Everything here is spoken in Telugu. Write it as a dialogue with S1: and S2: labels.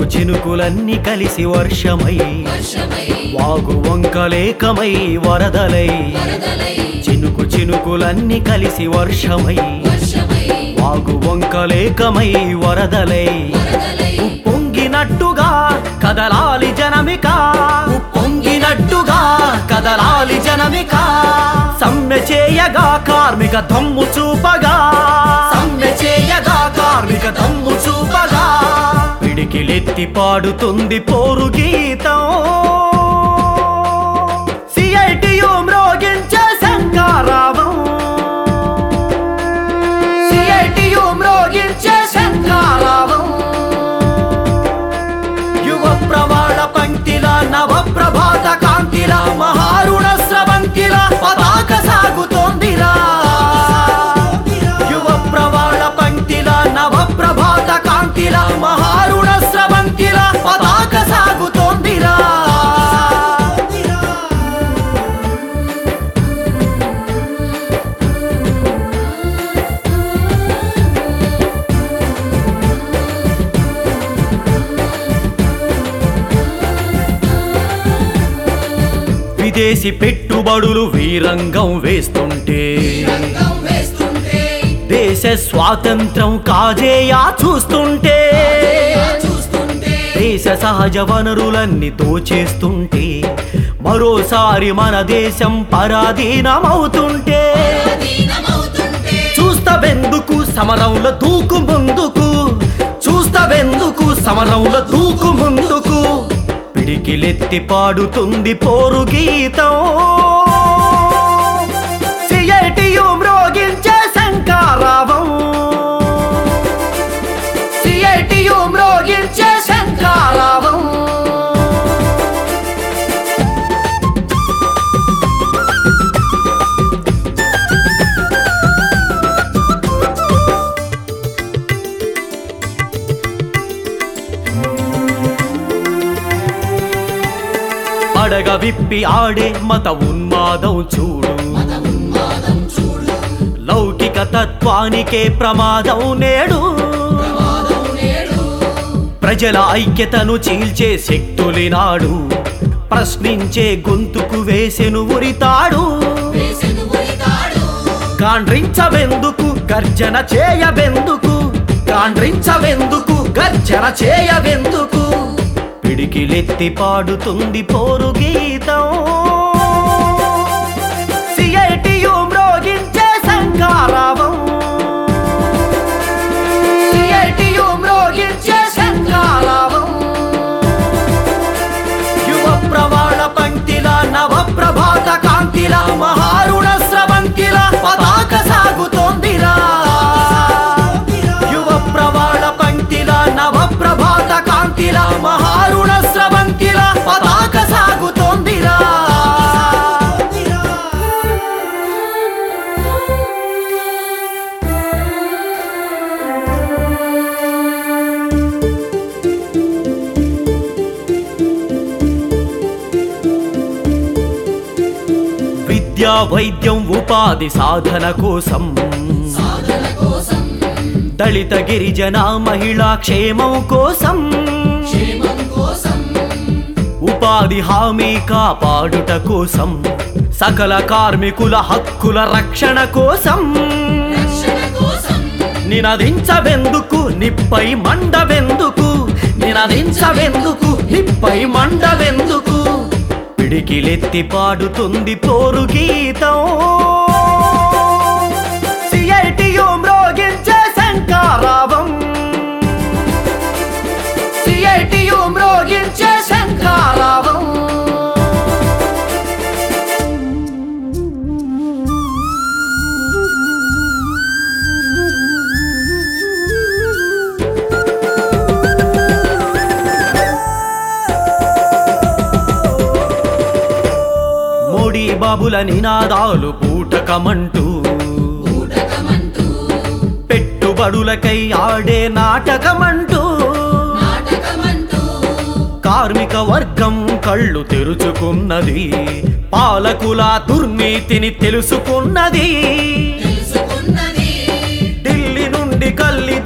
S1: చినుకు చినుకులన్నీ కలిసి వర్షమై వాగు వంకలేకమై వరదలై చినుకు చినుకులన్నీ కలిసి వర్షమై వాగు వంకలేకమై వరదలై. ఉప్పొంగినట్టుగా కదలాలి జనమిక ఉప్పొంగినట్టుగా కదలాలి జనమిక. సమ్మె చేయగా కార్మిక తమ్ము చూపగా పిడికిలెత్తి పాడుతుంది పోరు గీతం. విదేశీ పెట్టుబడులు వీరంగం వేస్తుంటే. దేశ స్వాతంత్రం కాజేయా చూస్తుంటే. దేశ సహజ వనరులన్నీ దోచేస్తుంటే. మరోసారి మన దేశం పరాధీనమవుతుంటే. చూస్తవెందుకు సమరంలో దూకు ముందుకు? చూస్తవెందుకు సమరంలో దూకు ముందుకు గిలెత్తి పాడుతుంది పోరు గీతం. అడగ విప్పి ఆడే మత ఉన్మాదం చూడు. లౌకిక తత్వానికే ప్రమాదం నేడు. ప్రజల ఐక్యతను చీల్చే శక్తులినాడు ప్రశ్నించే గొంతుకు వేసెను ఉరితాడు. కాండ్రించవెందుకు గర్జన చేయవెందుకు? కాండ్రించవెందుకు గర్జన చేయవెందుకు? పిడికిలెత్తి పాడుతుంది పోరు గీతం. సిఐటియు మ్రోగించే శంకారావం సిఐటియు మ్రోగించే శంకారావం యువ ప్రవాళ పంక్తిల నవ ప్రభాత కాంతిల మహారుణ విద్యా వైద్యం ఉపాధి సాధన కోసం. దళిత గిరిజన మహిళా క్షేమం కోసం. ఉపాధి హామీ కాపాడుట కోసం. సకల కార్మికుల హక్కుల రక్షణ కోసం. నినదించవెందుకు నిప్పై మండవెందుకు? నినదించవెందుకు నిప్పై మండవెందుకు? పిడికిలెత్తి పాడుతుంది పోరు గీతం. మోడీ బాబుల నినాదాలు పూటకమంటూ. పెట్టుబడులకై ఆడే నాటకమంటూ. కార్మిక వర్గం కళ్ళు తెరుచుకున్నది. పాలకుల దుర్నీతిని తెలుసుకున్నది. ఢిల్లీ నుండి కల్లి